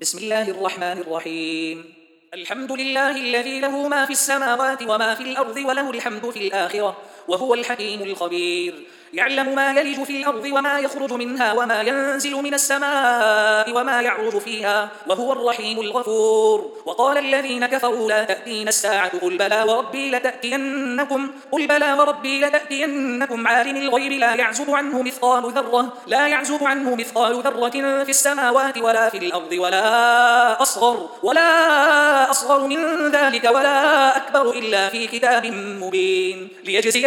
بسم الله الرحمن الرحيم. الحمد لله الذي له ما في السماوات وما في الأرض وله الحمد في الآخرة. وهو الحكيم الخبير. يعلم ما يلج في الأرض وما يخرج منها وما ينزل من السماء وما يعرج فيها وهو الرحيم الغفور. وقال الذين كفروا لا تأتين الساعة قل بلى وربي لتأتينكم قل بلى وربي لتأتينكم. عالم الغيب لا يعزب عنه مثقال ذرة لا يعزب عنه مثقال ذرة في السماوات ولا في الأرض ولا أصغر ولا أصغر من ذلك ولا أكبر إلا في كتاب مبين. ليجزي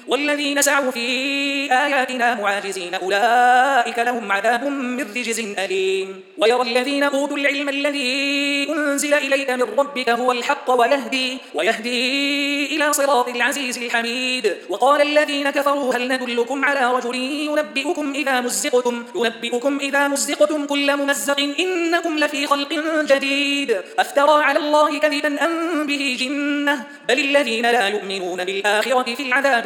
والذين سعوا في آياتنا معاجزين أولئك لهم عذاب من رجز أليم. ويرى الذين أوتوا العلم الذي أنزل إليك من ربك هو الحق ويهدي, ويهدي إلى صراط العزيز الحميد. وقال الذين كفروا هل ندلكم على رجل ينبئكم إذا مزقتم, ينبئكم إذا مزقتم كل ممزق إنكم لفي خلق جديد. أفترى على الله كذبا أم به جنة؟ بل الذين لا يؤمنون بالآخرة في العذاب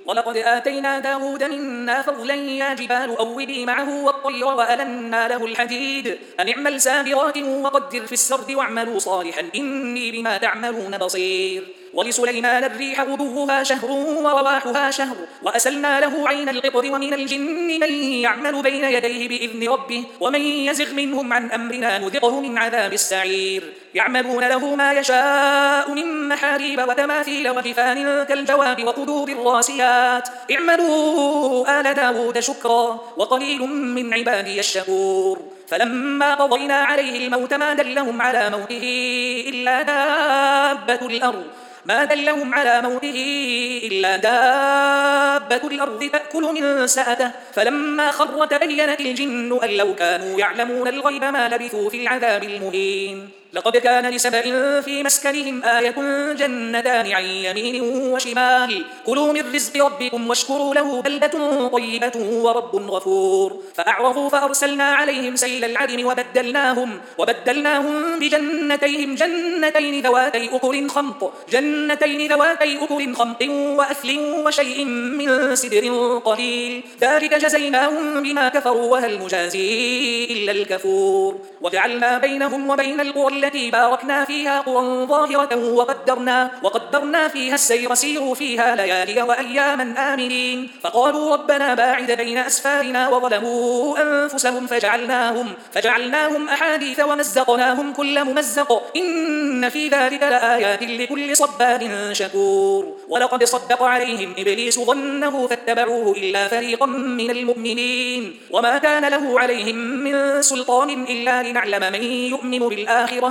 ولقد آتينا داود منا فضلا يا جبال أوبي معه والطير وألنا له الحديد أن اعمل سابغات وقدر في السرد واعملوا صالحا إني بما تعملون بصير ولسليمان الريح غدوها شهر ورواحها شهر وأسلنا له عين القطر ومن الجن من يعمل بين يديه بإذن ربه ومن يزغ منهم عن أمرنا نذقه من عذاب السعير يعملون له ما يشاء من محاريب وتماثيل وجفان كالجواب وقدور الراسيات. اعملوا آل داود شكرا وقليل من عبادي الشكور. فلما قضينا عليه الموت ما دلهم على موته إلا دابة الأرض. ما دلهم على موته إلا دابة الأرض تأكل من سأته. فلما خر تبينت الجن أن لو كانوا يعلمون الغيب ما لبثوا في العذاب المهين. لقد كان لسبأ في مسكنهم آية جنتان عن يمين وشمال. كلوا من رزق ربكم واشكروا له بلدة طيبة ورب غفور. فأعرضوا فأرسلنا عليهم سيل العدم وبدلناهم, وبدلناهم بجنتيهم. جنتين ذواتي أكل خمط. جنتين ذواتي أكل خمط وأثل وشيء من سدر قليل. ذلك جزيناهم بما كفروا وهل نجازي إلا الكفور. وجعلنا بينهم وبين القرى التي باركنا فيها قرى ظاهرة وقدرنا, وقدرنا فيها السير سيروا فيها ليالي وأياما آمنين. فقالوا ربنا باعد بين أسفارنا وظلموا أنفسهم فجعلناهم, فجعلناهم أحاديث ومزقناهم كل ممزق. إن في ذلك لآيات لكل صبار شكور. ولقد صدق عليهم إبليس ظنه فاتبعوه إلا فريقا من المؤمنين. وما كان له عليهم من سلطان إلا لنعلم من يؤمن بالآخرة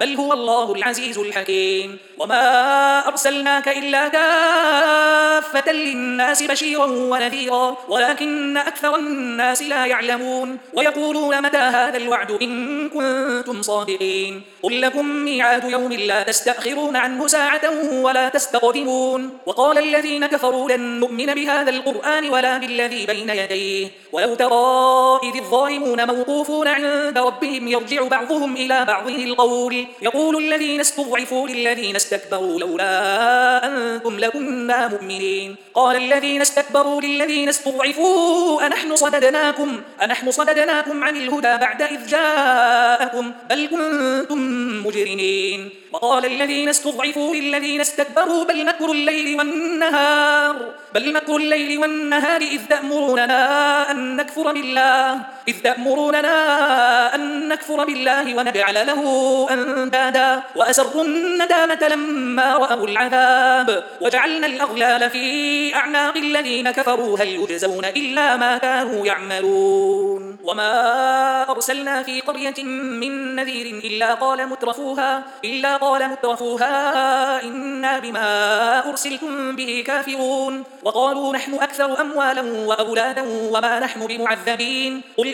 بل هو الله العزيز الحكيم. وما أرسلناك إلا كافة للناس بشيرا ونذيرا ولكن أكثر الناس لا يعلمون. ويقولون متى هذا الوعد إن كنتم صادقين. قل لكم ميعاد يوم لا تستأخرون عنه ساعة ولا تستقدمون. وقال الذين كفروا لن نؤمن بهذا القرآن ولا بالذي بين يديه. ولو ترى إذ الظالمون موقوفون عند ربهم يرجع بعضهم إلى بعضه القول. يقول الذين استضعفوا للذين استكبروا لولا أنتم لكنا مؤمنين. قال الذين استكبروا للذين استضعفوا أنحن صددناكم, أنحن صددناكم عن الهدى بعد إذ جاءكم بل كنتم مجرمين. وقال قال الذين استضعفوا للذين استكبروا بل مكر الليل والنهار بل مكر الليل والنهار إذ تأمروننا أن نكفر بالله. إذ تأمروننا أن نكفر بالله ونجعل له أندادا وأسروا الندامة لما رأوا العذاب وجعلنا الأغلال في أعناق الذين كفروا. هل يجزون إلا ما كانوا يعملون؟ وما أرسلنا في قرية من نذير إلا قال مترفوها إلا قال مترفوها إنا بما أرسلتم به كافرون. وقالوا نحن أكثر أموالا وأولادا وما نحن بمعذبين. قل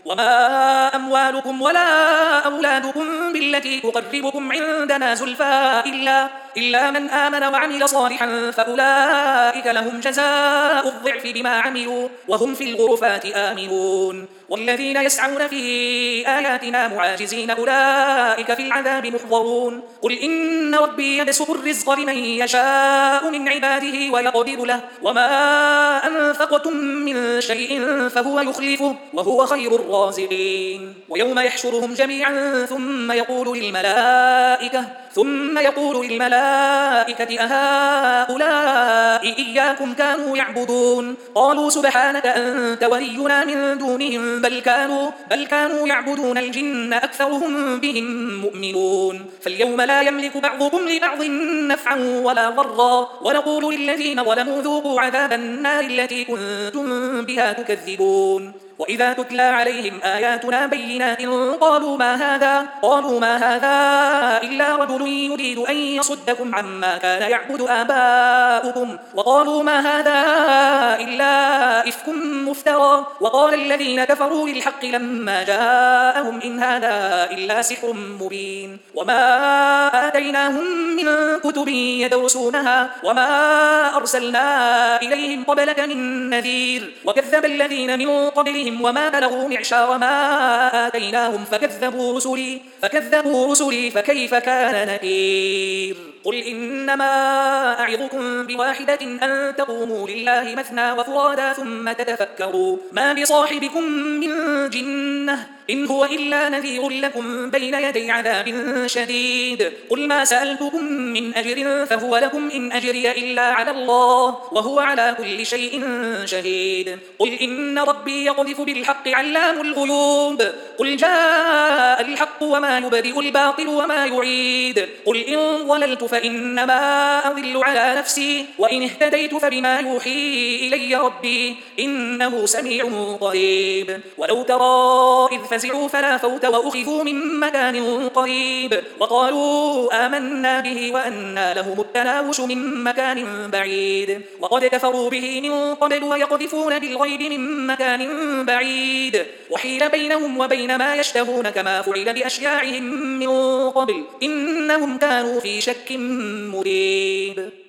وما أموالكم ولا أولادكم بالتي تقربكم عندنا زلفى إلا, إلا من آمن وعمل صالحا فأولئك لهم جزاء الضعف بما عملوا وهم في الغرفات آمنون. والذين يسعون في آياتنا معاجزين أولئك في العذاب محضرون. قل إن ربي يبسط الرزق لمن يشاء من عباده ويقدر له. وما أنفقتم من شيء فهو يخلفه وهو خير الرازقين ويوم يحشرهم جميعا ثم يقول للملائكة ثم يقول للملائكة أهؤلاء إياكم كانوا يعبدون؟ قالوا سبحانك أنت ولينا من دونهم بل كانوا, بل كانوا يعبدون الجن أكثرهم بهم مؤمنون. فاليوم لا يملك بعضكم لبعض نفعا ولا ضرا. ونقول للذين ظلموا ذوقوا عذاب النار التي كنتم بها تكذبون. وإذا تتلى عليهم آياتنا بينات قالوا ما هذا؟ قالوا ما هذا إلا رجل يريد أن يصدكم عما كان يعبد آباؤكم. وقالوا ما هذا إلا إفك مفترى. وقال الذين كفروا للحق لما جاءهم إن هذا إلا سحر مبين. وما آتيناهم من كتب يدرسونها وما أرسلنا إليهم قبلك من نذير. وكذب الذين من قبلهم رسلهم وما بلغوا معشار ما آتيناهم فكذبوا رسلي, فكذبوا رسلي فكيف كان نكير؟ قل إنما أعظكم بواحدة أن تقوموا لله مثنى وفرادا ثم تتفكروا ما بصاحبكم من جنة؟ إن هو إلا نذير لكم بين يدي عذاب شديد. قل ما سألتكم من أجر فهو لكم إن أجري إلا على الله وهو على كل شيء شهيد. قل إن ربي يقذف بالحق علام الغيوب. قل جاء الحق وما يبدئ الباطل وما يعيد. قل إن ضللت فإنما أضل على نفسي وإن اهتديت فبما يوحي إلي ربي إنه سميع قريب. ولو ترى إذ فزعوا فلا فوت وأخذوا من مكان قريب وقالوا آمنا به وأنا لهم التناوش من مكان بعيد وقد كفروا به من قبل ويقذفون بالغيب من مكان بعيد وحيل بينهم وبين ما يشتهون كما فعل بأشياعهم من قبل إنهم كانوا في شك مريب